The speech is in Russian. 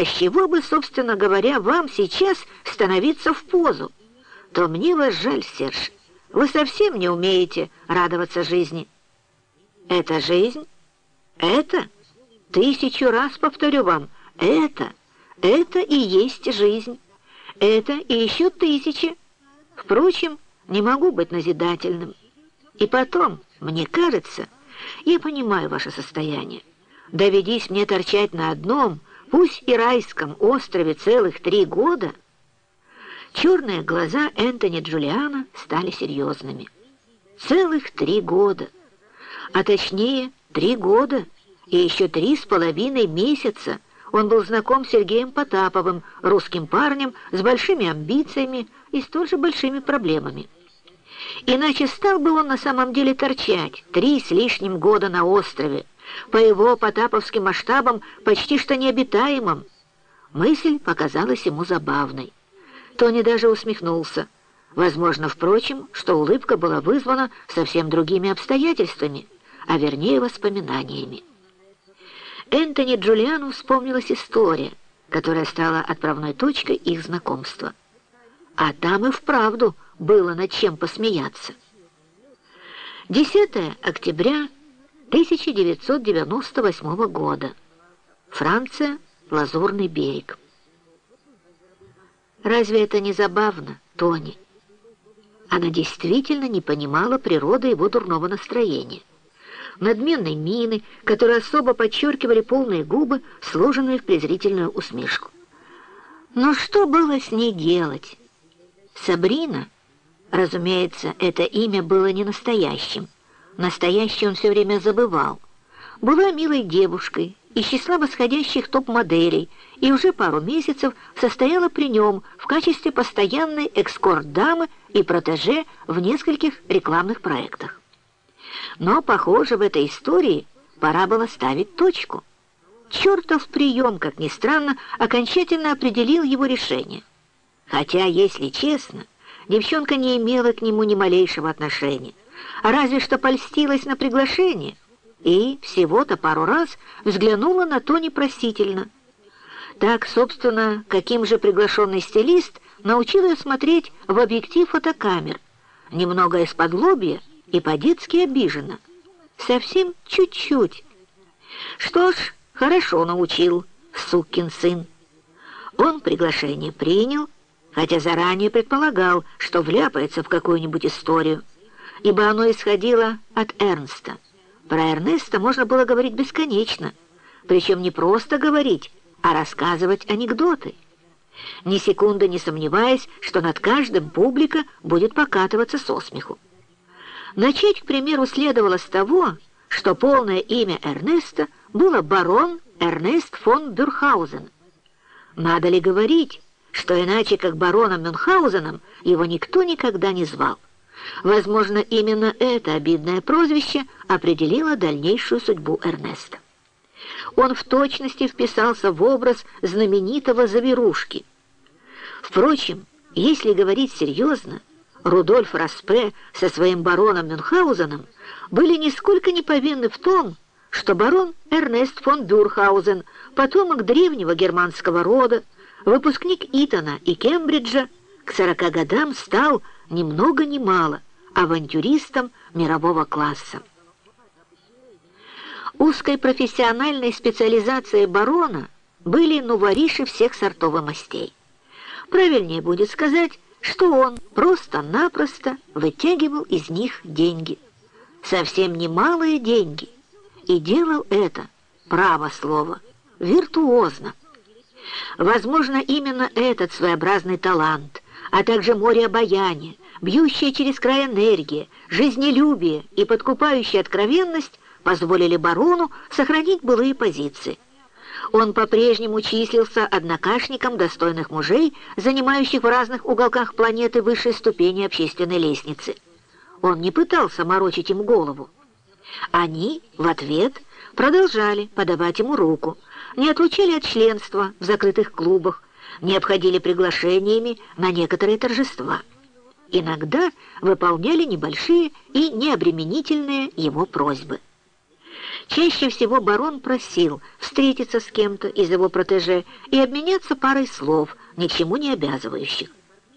а с чего бы, собственно говоря, вам сейчас становиться в позу? То мне вас жаль, Серж. Вы совсем не умеете радоваться жизни. Это жизнь? Это? Тысячу раз повторю вам. Это? Это и есть жизнь. Это и еще тысячи. Впрочем, не могу быть назидательным. И потом, мне кажется, я понимаю ваше состояние. Доведись мне торчать на одном, пусть и райском острове целых три года, черные глаза Энтони Джулиана стали серьезными. Целых три года, а точнее три года и еще три с половиной месяца он был знаком с Сергеем Потаповым, русским парнем с большими амбициями и столь же большими проблемами. Иначе стал бы он на самом деле торчать три с лишним года на острове, по его потаповским масштабам почти что необитаемым. Мысль показалась ему забавной. Тони даже усмехнулся. Возможно, впрочем, что улыбка была вызвана совсем другими обстоятельствами, а вернее воспоминаниями. Энтони Джулиану вспомнилась история, которая стала отправной точкой их знакомства. А там и вправду было над чем посмеяться. 10 октября 1998 года. Франция, Лазурный берег. Разве это не забавно, Тони? Она действительно не понимала природы его дурного настроения. Надменной мины, которые особо подчеркивали полные губы, сложенные в презрительную усмешку. Но что было с ней делать? Сабрина, разумеется, это имя было не настоящим. Настоящий он все время забывал. Была милой девушкой, из числа восходящих топ-моделей, и уже пару месяцев состояла при нем в качестве постоянной экскорт-дамы и протеже в нескольких рекламных проектах. Но, похоже, в этой истории пора было ставить точку. Чертов прием, как ни странно, окончательно определил его решение. Хотя, если честно, девчонка не имела к нему ни малейшего отношения, разве что польстилась на приглашение — и всего-то пару раз взглянула на то непросительно. Так, собственно, каким же приглашенный стилист научил ее смотреть в объектив фотокамер, немного из-под лобья и по-детски обиженно. Совсем чуть-чуть. Что ж, хорошо научил, сукин сын. Он приглашение принял, хотя заранее предполагал, что вляпается в какую-нибудь историю, ибо оно исходило от Эрнста. Про Эрнеста можно было говорить бесконечно, причем не просто говорить, а рассказывать анекдоты. Ни секунды не сомневаясь, что над каждым публика будет покатываться со смеху. Начать, к примеру, следовало с того, что полное имя Эрнеста было барон Эрнест фон Бюрхаузен. Надо ли говорить, что иначе как бароном Мюнхгаузеном его никто никогда не звал? Возможно, именно это обидное прозвище определило дальнейшую судьбу Эрнеста. Он в точности вписался в образ знаменитого Заверушки. Впрочем, если говорить серьезно, Рудольф Распе со своим бароном Мюнхгаузеном были нисколько не повинны в том, что барон Эрнест фон Бюрхаузен, потомок древнего германского рода, выпускник Итона и Кембриджа, к сорока годам стал ни много ни мало авантюристом мирового класса. Узкой профессиональной специализацией барона были нувориши всех сортов и мастей. Правильнее будет сказать, что он просто-напросто вытягивал из них деньги. Совсем немалые деньги. И делал это, право слово, виртуозно. Возможно, именно этот своеобразный талант, а также море обаяния, бьющая через край энергия, жизнелюбие и подкупающая откровенность позволили барону сохранить былые позиции. Он по-прежнему числился однокашником достойных мужей, занимающих в разных уголках планеты высшей ступени общественной лестницы. Он не пытался морочить им голову. Они в ответ продолжали подавать ему руку, не отлучали от членства в закрытых клубах, не обходили приглашениями на некоторые торжества иногда выполняли небольшие и необременительные его просьбы. Чаще всего барон просил встретиться с кем-то из его протеже и обменяться парой слов, ничему не обязывающих.